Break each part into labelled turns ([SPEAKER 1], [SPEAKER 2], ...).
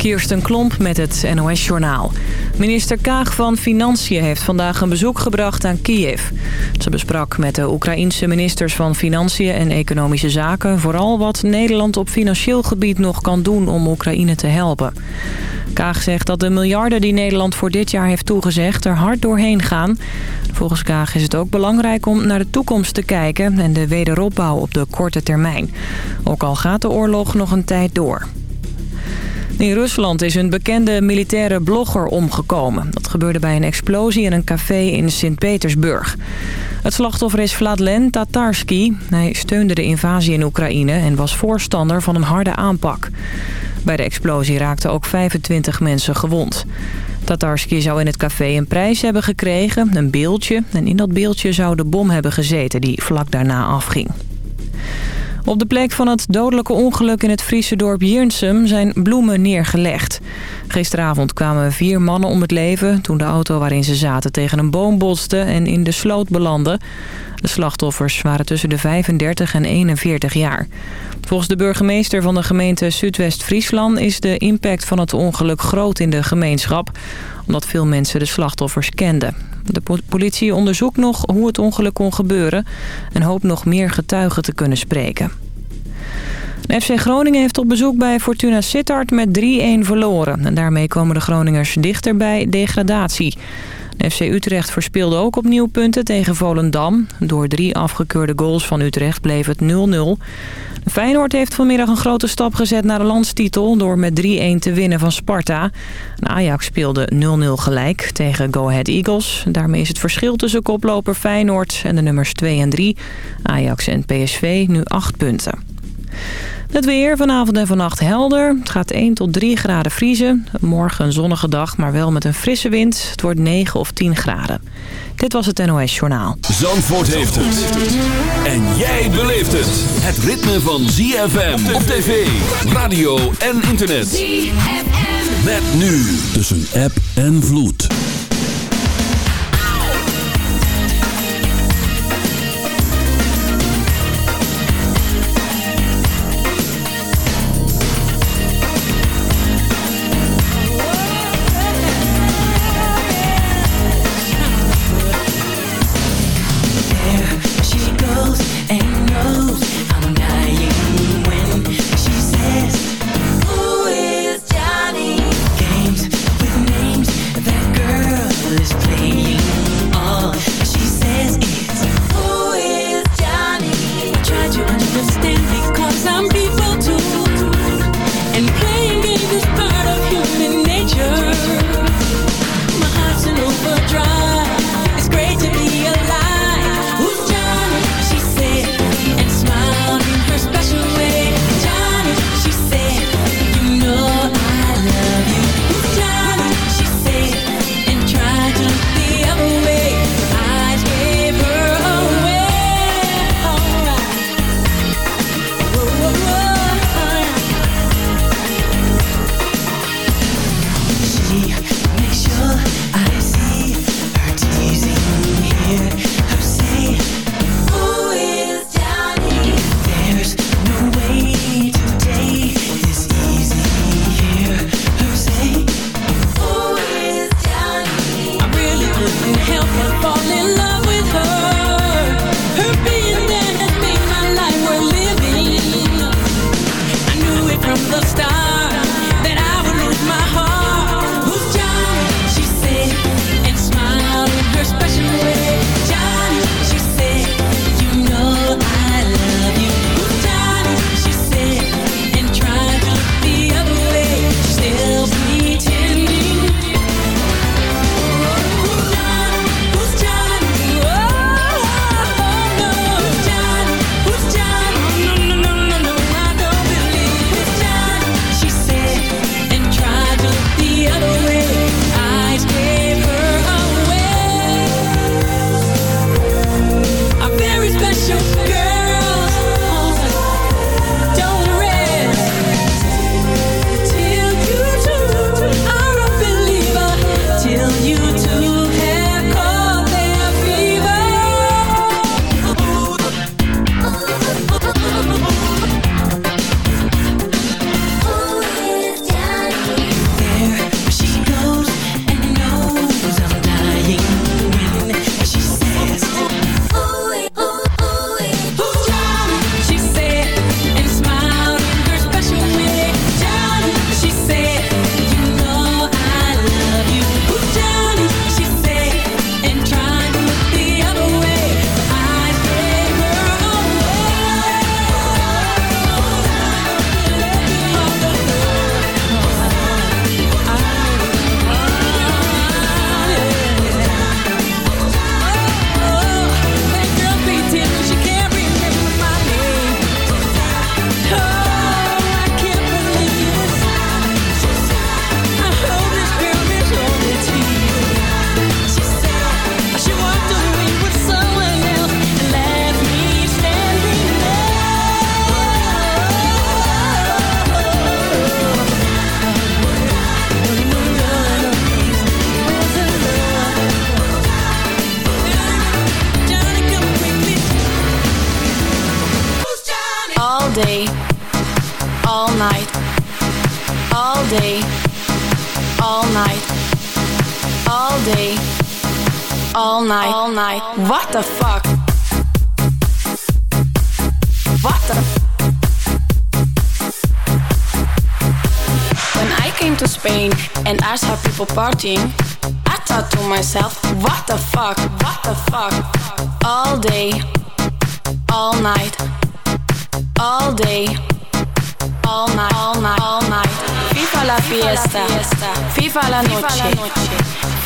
[SPEAKER 1] Kirsten Klomp met het NOS-journaal. Minister Kaag van Financiën heeft vandaag een bezoek gebracht aan Kiev. Ze besprak met de Oekraïense ministers van Financiën en Economische Zaken... vooral wat Nederland op financieel gebied nog kan doen om Oekraïne te helpen. Kaag zegt dat de miljarden die Nederland voor dit jaar heeft toegezegd er hard doorheen gaan. Volgens Kaag is het ook belangrijk om naar de toekomst te kijken en de wederopbouw op de korte termijn. Ook al gaat de oorlog nog een tijd door. In Rusland is een bekende militaire blogger omgekomen. Dat gebeurde bij een explosie in een café in Sint-Petersburg. Het slachtoffer is Vladlen Tatarsky. Hij steunde de invasie in Oekraïne en was voorstander van een harde aanpak. Bij de explosie raakten ook 25 mensen gewond. Tatarsky zou in het café een prijs hebben gekregen, een beeldje. En in dat beeldje zou de bom hebben gezeten die vlak daarna afging. Op de plek van het dodelijke ongeluk in het Friese dorp Jirnsum zijn bloemen neergelegd. Gisteravond kwamen vier mannen om het leven toen de auto waarin ze zaten tegen een boom botste en in de sloot belandde. De slachtoffers waren tussen de 35 en 41 jaar. Volgens de burgemeester van de gemeente Zuidwest-Friesland is de impact van het ongeluk groot in de gemeenschap, omdat veel mensen de slachtoffers kenden. De politie onderzoekt nog hoe het ongeluk kon gebeuren en hoopt nog meer getuigen te kunnen spreken. FC Groningen heeft op bezoek bij Fortuna Sittard met 3-1 verloren. En daarmee komen de Groningers dichter bij degradatie. FC Utrecht verspeelde ook opnieuw punten tegen Volendam. Door drie afgekeurde goals van Utrecht bleef het 0-0. Feyenoord heeft vanmiddag een grote stap gezet naar de landstitel... door met 3-1 te winnen van Sparta. Ajax speelde 0-0 gelijk tegen Go Ahead Eagles. Daarmee is het verschil tussen koploper Feyenoord en de nummers 2 en 3... Ajax en PSV nu 8 punten. Het weer vanavond en vannacht helder. Het gaat 1 tot 3 graden vriezen. Morgen een zonnige dag, maar wel met een frisse wind. Het wordt 9 of 10 graden. Dit was het NOS Journaal.
[SPEAKER 2] Zandvoort heeft het. En jij beleeft het. Het ritme van ZFM op tv, radio en internet. ZFM. Met nu tussen app en vloed.
[SPEAKER 3] What the fuck? What the? When I came to Spain and I saw people partying, I thought to myself, what the fuck? What the fuck? All day, all night, all day all night, all night, all night. FIFA la fiesta, FIFA la noche,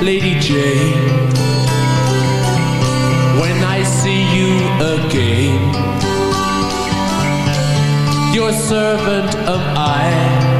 [SPEAKER 4] Lady Jane When I see you again. Your servant am I,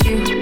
[SPEAKER 5] around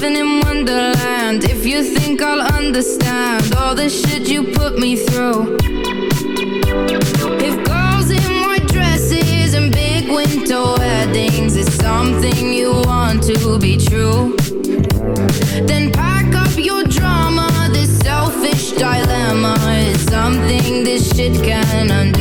[SPEAKER 6] Living in Wonderland. If you think I'll understand all the shit you put me through. If girls in white dresses and big winter weddings is something you want to be true, then pack up your drama. This selfish dilemma is something this shit can undo.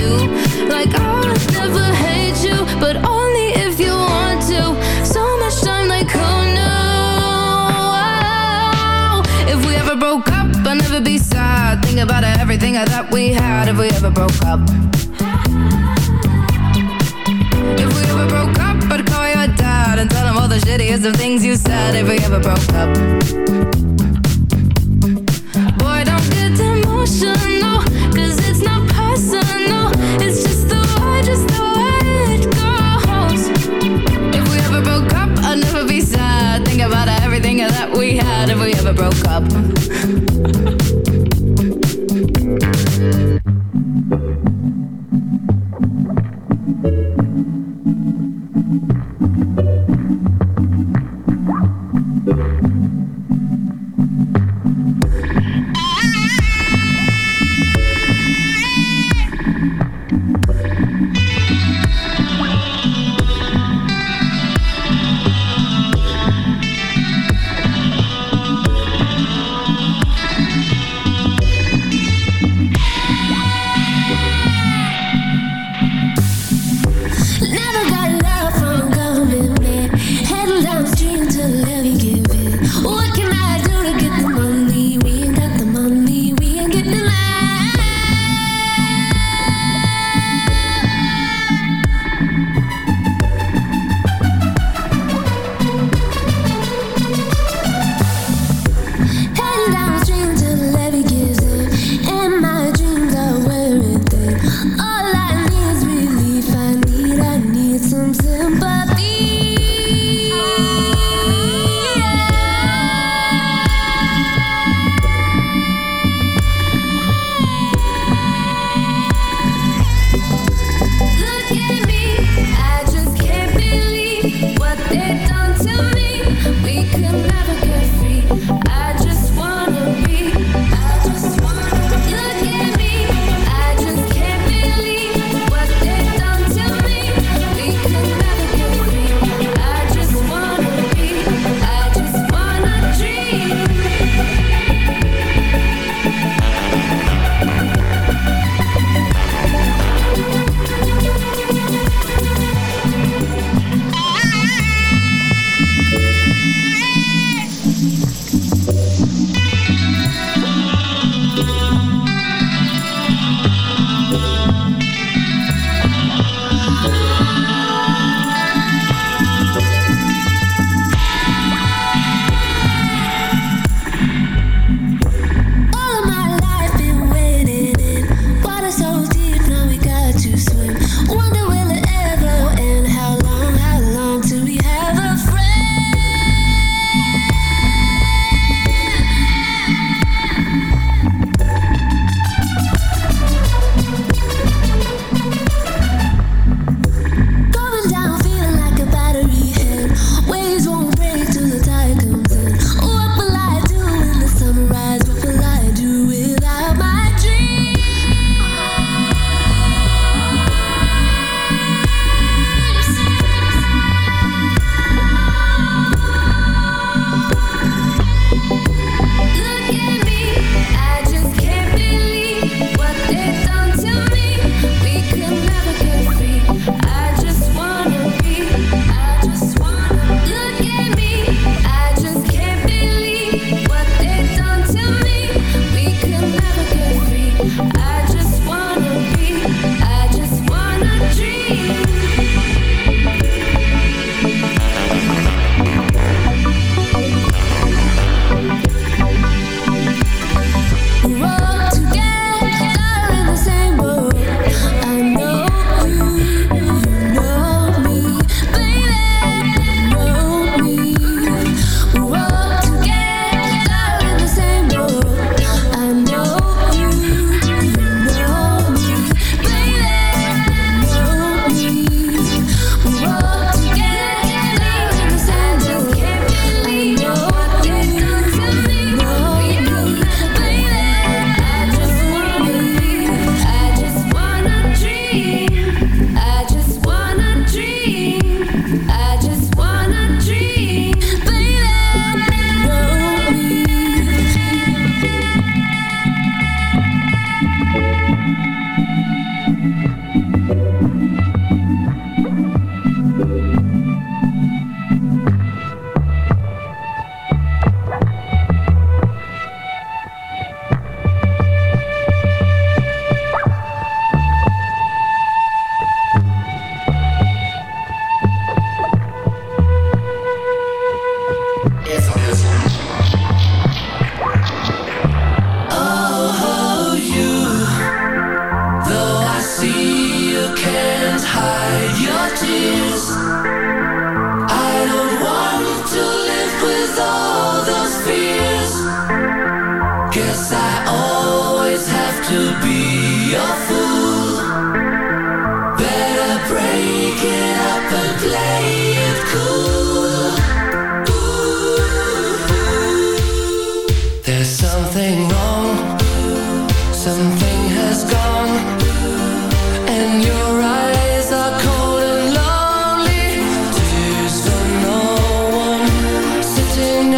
[SPEAKER 6] Think about everything that we had. If we ever broke up. If we ever broke up, I'd call your dad and tell him all the shittiest of things you said. If we ever broke up. Boy, don't get emotional,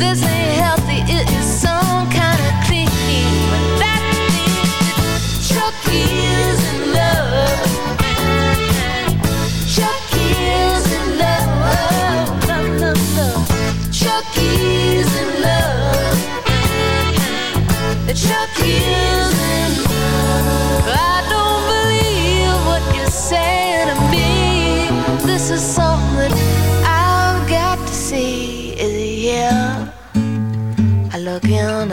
[SPEAKER 7] something I've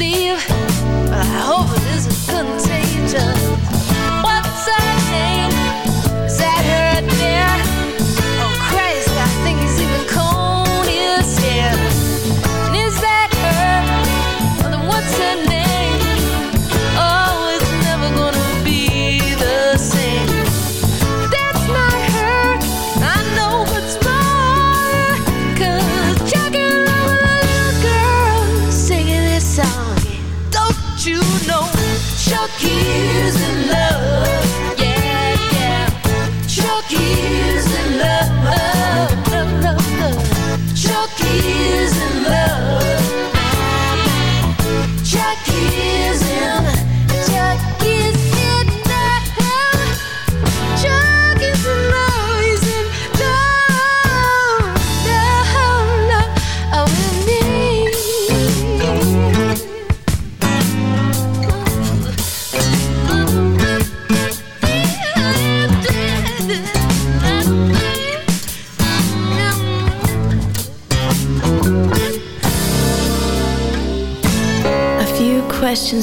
[SPEAKER 7] sleeve, I hope it isn't contagious.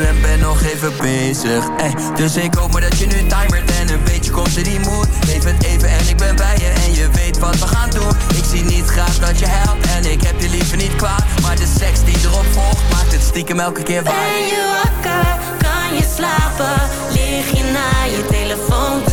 [SPEAKER 8] En ben nog
[SPEAKER 9] even bezig. Ey, Dus ik hoop maar dat je nu timert en een beetje komt in die mood. Leef het even en ik ben bij je. En je weet wat we gaan doen. Ik zie niet graag dat je helpt. En ik heb je liever niet kwaad. Maar de seks die erop volgt maakt het stiekem elke keer waar.
[SPEAKER 8] Ben je wakker? Kan je slapen? Lig je naar je telefoon te?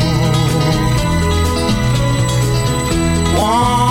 [SPEAKER 10] I'm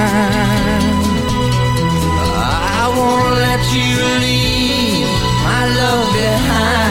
[SPEAKER 10] Let you leave my love behind.